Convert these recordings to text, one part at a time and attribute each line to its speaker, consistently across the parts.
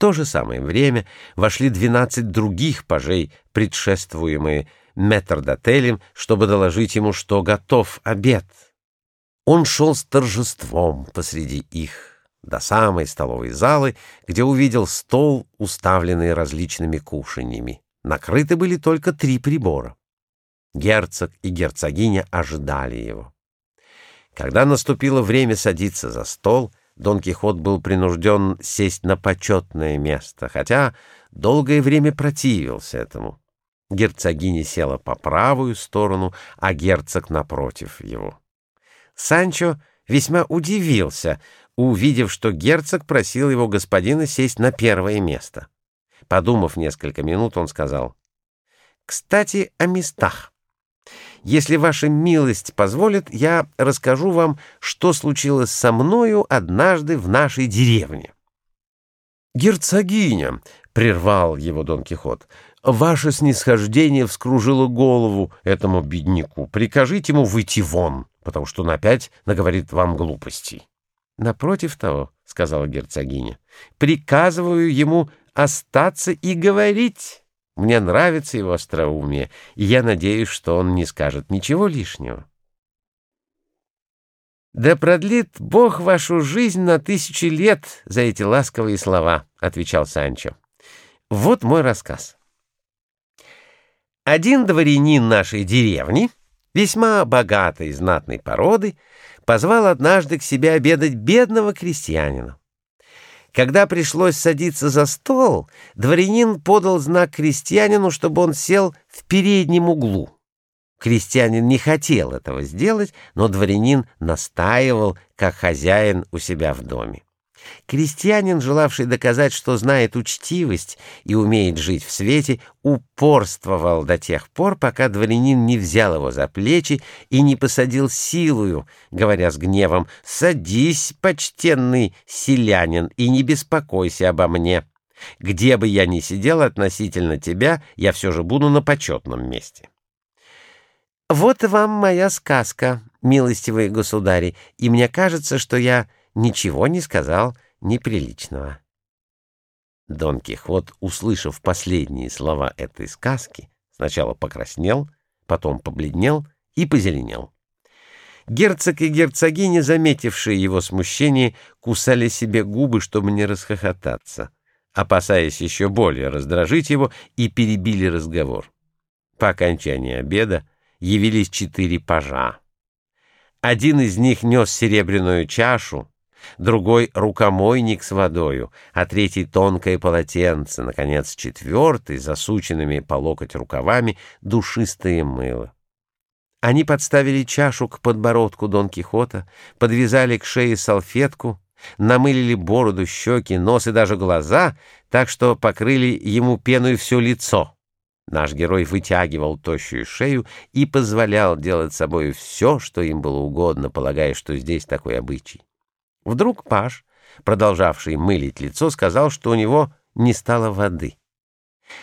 Speaker 1: то же самое время вошли двенадцать других пажей, предшествуемые метрдотелем, чтобы доложить ему, что готов обед. Он шел с торжеством посреди их до самой столовой залы, где увидел стол, уставленный различными кушаньями. Накрыты были только три прибора. Герцог и герцогиня ожидали его. Когда наступило время садиться за стол, Дон Кихот был принужден сесть на почетное место, хотя долгое время противился этому. Герцогиня села по правую сторону, а герцог напротив его. Санчо весьма удивился, увидев, что герцог просил его господина сесть на первое место. Подумав несколько минут, он сказал, «Кстати, о местах. Если ваша милость позволит, я расскажу вам, что случилось со мною однажды в нашей деревне». «Герцогиня», — прервал его Дон Кихот, — «ваше снисхождение вскружило голову этому бедняку. Прикажите ему выйти вон, потому что он опять наговорит вам глупостей». «Напротив того», — сказала герцогиня, — «приказываю ему остаться и говорить». Мне нравится его остроумие, и я надеюсь, что он не скажет ничего лишнего. «Да продлит Бог вашу жизнь на тысячи лет за эти ласковые слова», — отвечал Санчо. «Вот мой рассказ. Один дворянин нашей деревни, весьма богатой знатной породы, позвал однажды к себе обедать бедного крестьянина. Когда пришлось садиться за стол, дворянин подал знак крестьянину, чтобы он сел в переднем углу. Крестьянин не хотел этого сделать, но дворянин настаивал, как хозяин у себя в доме. Крестьянин, желавший доказать, что знает учтивость и умеет жить в свете, упорствовал до тех пор, пока дворянин не взял его за плечи и не посадил силою, говоря с гневом «Садись, почтенный селянин, и не беспокойся обо мне. Где бы я ни сидел относительно тебя, я все же буду на почетном месте». «Вот вам моя сказка, милостивые государи, и мне кажется, что я ничего не сказал неприличного. Дон Кихот, услышав последние слова этой сказки, сначала покраснел, потом побледнел и позеленел. Герцог и герцогиня, заметившие его смущение, кусали себе губы, чтобы не расхохотаться, опасаясь еще более раздражить его, и перебили разговор. По окончании обеда явились четыре пажа. Один из них нес серебряную чашу, другой — рукомойник с водою, а третий — тонкое полотенце, наконец, четвертый, засученными по локоть рукавами, душистое мыло. Они подставили чашу к подбородку Дон Кихота, подвязали к шее салфетку, намылили бороду, щеки, нос и даже глаза, так что покрыли ему пеной все лицо. Наш герой вытягивал тощую шею и позволял делать собой все, что им было угодно, полагая, что здесь такой обычай. Вдруг Паш, продолжавший мылить лицо, сказал, что у него не стало воды.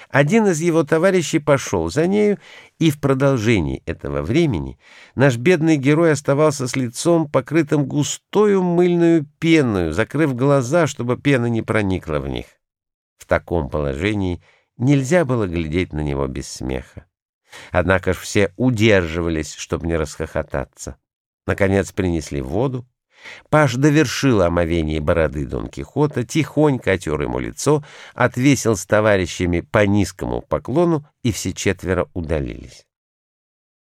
Speaker 1: Один из его товарищей пошел за нею, и в продолжении этого времени наш бедный герой оставался с лицом, покрытым густою мыльную пеную, закрыв глаза, чтобы пена не проникла в них. В таком положении нельзя было глядеть на него без смеха. Однако ж все удерживались, чтобы не расхохотаться. Наконец принесли воду, Паш довершил омовение бороды Дон Кихота, тихонько отер ему лицо, отвесил с товарищами по низкому поклону, и все четверо удалились.